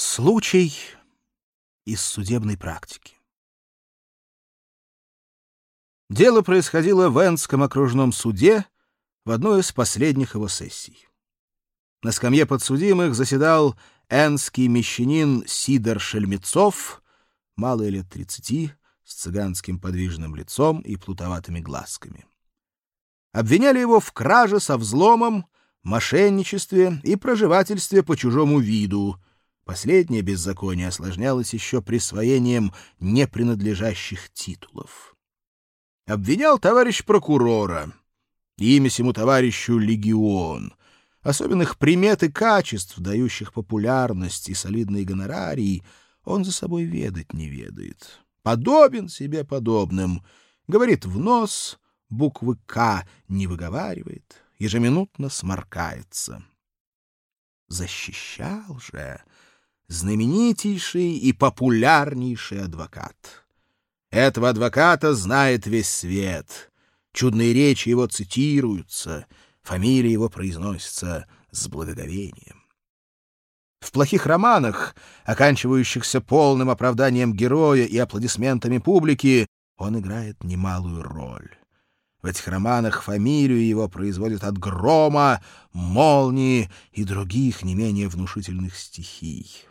Случай из судебной практики. Дело происходило в Энском окружном суде в одной из последних его сессий. На скамье подсудимых заседал энский мещанин Сидор Шельмецов, малый лет тридцати, с цыганским подвижным лицом и плутоватыми глазками. Обвиняли его в краже со взломом, мошенничестве и проживательстве по чужому виду — Последнее беззаконие осложнялось еще присвоением непринадлежащих титулов. Обвинял товарищ прокурора. Имя сему товарищу Легион. Особенных примет и качеств, дающих популярность и солидные гонорарий, он за собой ведать не ведает. Подобен себе подобным. Говорит в нос, буквы «К» не выговаривает, ежеминутно сморкается. Защищал же знаменитейший и популярнейший адвокат. Этого адвоката знает весь свет. Чудные речи его цитируются, фамилия его произносится с благоговением. В плохих романах, оканчивающихся полным оправданием героя и аплодисментами публики, он играет немалую роль. В этих романах фамилию его производят от грома, молнии и других не менее внушительных стихий.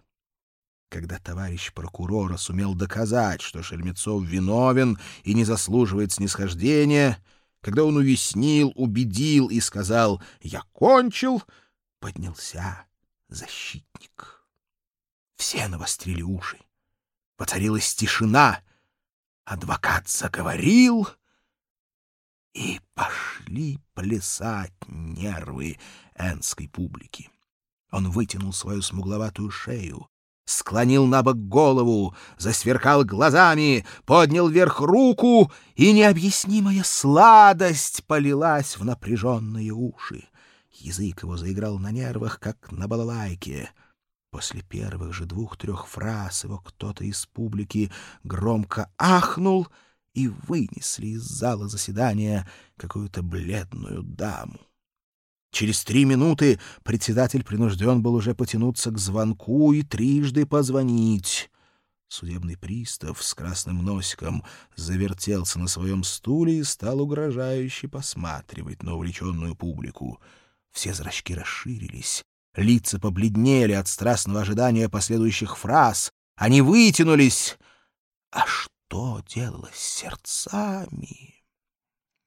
Когда товарищ прокурора сумел доказать, что Шельмецов виновен и не заслуживает снисхождения, когда он увеснил, убедил и сказал «я кончил», поднялся защитник. Все навострили уши. Поцарилась тишина. Адвокат заговорил, и пошли плясать нервы энской публики. Он вытянул свою смугловатую шею, склонил на бок голову, засверкал глазами, поднял вверх руку, и необъяснимая сладость полилась в напряженные уши. Язык его заиграл на нервах, как на балалайке. После первых же двух-трех фраз его кто-то из публики громко ахнул и вынесли из зала заседания какую-то бледную даму. Через три минуты председатель принужден был уже потянуться к звонку и трижды позвонить. Судебный пристав с красным носиком завертелся на своем стуле и стал угрожающе посматривать на увлеченную публику. Все зрачки расширились, лица побледнели от страстного ожидания последующих фраз, они вытянулись. А что делалось с сердцами?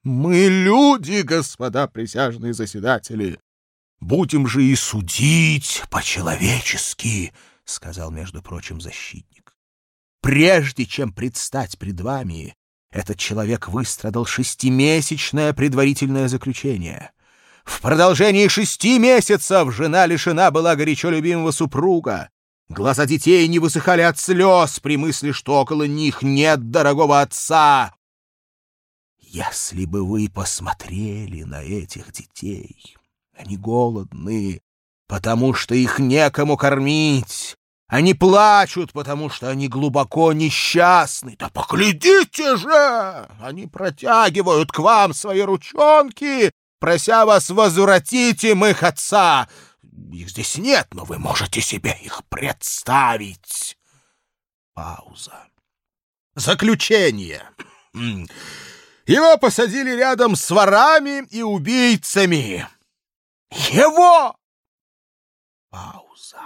Мы люди, господа присяжные заседатели. Будем же и судить по-человечески, — сказал, между прочим, защитник. Прежде чем предстать пред вами, этот человек выстрадал шестимесячное предварительное заключение. В продолжении шести месяцев жена лишена была горячо любимого супруга. Глаза детей не высыхали от слез при мысли, что около них нет дорогого отца. Если бы вы посмотрели на этих детей, они голодны, потому что их некому кормить. Они плачут, потому что они глубоко несчастны. Да поглядите же! Они протягивают к вам свои ручонки, прося вас возвратить им их отца. Их здесь нет, но вы можете себе их представить. Пауза. Заключение. Его посадили рядом с ворами и убийцами. Его! Пауза.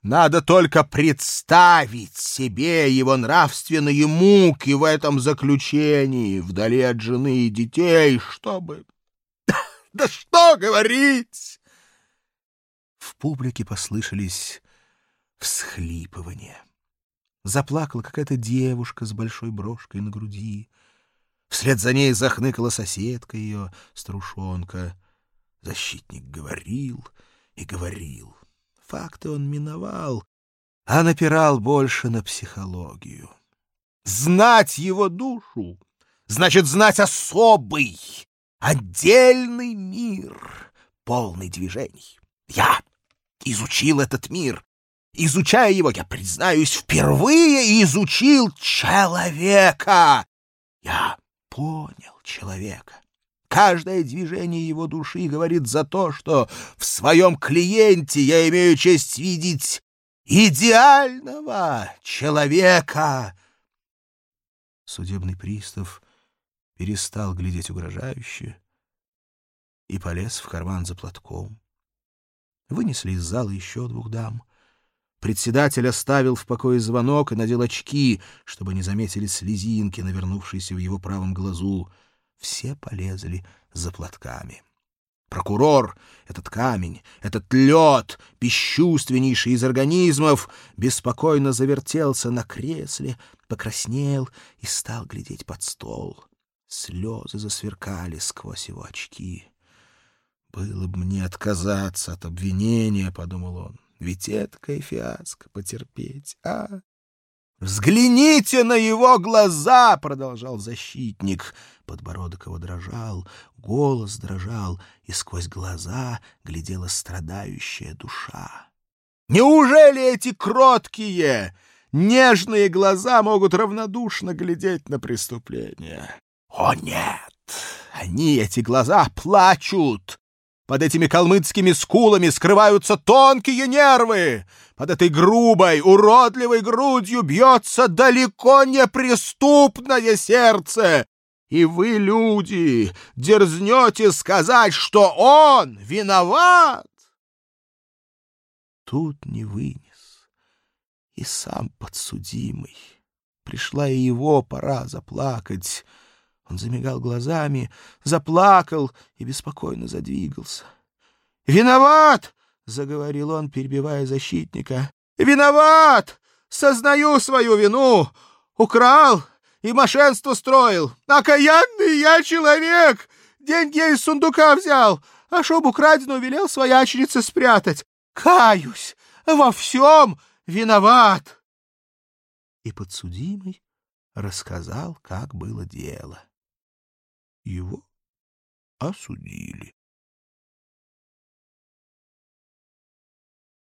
Надо только представить себе его нравственные муки в этом заключении, вдали от жены и детей, чтобы... Да что говорить! В публике послышались всхлипывания. Заплакала какая-то девушка с большой брошкой на груди. Вслед за ней захныкала соседка ее, струшонка. Защитник говорил и говорил. Факты он миновал, а напирал больше на психологию. Знать его душу значит знать особый, отдельный мир, полный движений. Я изучил этот мир. Изучая его, я, признаюсь, впервые изучил человека. Я понял человека. Каждое движение его души говорит за то, что в своем клиенте я имею честь видеть идеального человека. Судебный пристав перестал глядеть угрожающе и полез в карман за платком. Вынесли из зала еще двух дам. Председатель оставил в покое звонок и надел очки, чтобы не заметили слезинки, навернувшиеся в его правом глазу. Все полезли за платками. Прокурор, этот камень, этот лед, бесчувственнейший из организмов, беспокойно завертелся на кресле, покраснел и стал глядеть под стол. Слезы засверкали сквозь его очки. «Было бы мне отказаться от обвинения», — подумал он. «Ведь эткая фиаско потерпеть, а?» «Взгляните на его глаза!» — продолжал защитник. Подбородок его дрожал, голос дрожал, и сквозь глаза глядела страдающая душа. «Неужели эти кроткие, нежные глаза могут равнодушно глядеть на преступление?» «О, нет! Они, эти глаза, плачут! Под этими калмыцкими скулами скрываются тонкие нервы. Под этой грубой, уродливой грудью бьется далеко не преступное сердце. И вы, люди, дерзнете сказать, что он виноват. Тут не вынес. И сам подсудимый. Пришла и его пора заплакать. Он замигал глазами, заплакал и беспокойно задвигался. «Виноват!» — заговорил он, перебивая защитника. «Виноват! Сознаю свою вину! Украл и мошенство строил! Окаянный я человек! Деньги я из сундука взял, а шоб украденную велел свояченице спрятать! Каюсь! Во всем виноват!» И подсудимый рассказал, как было дело его осудили.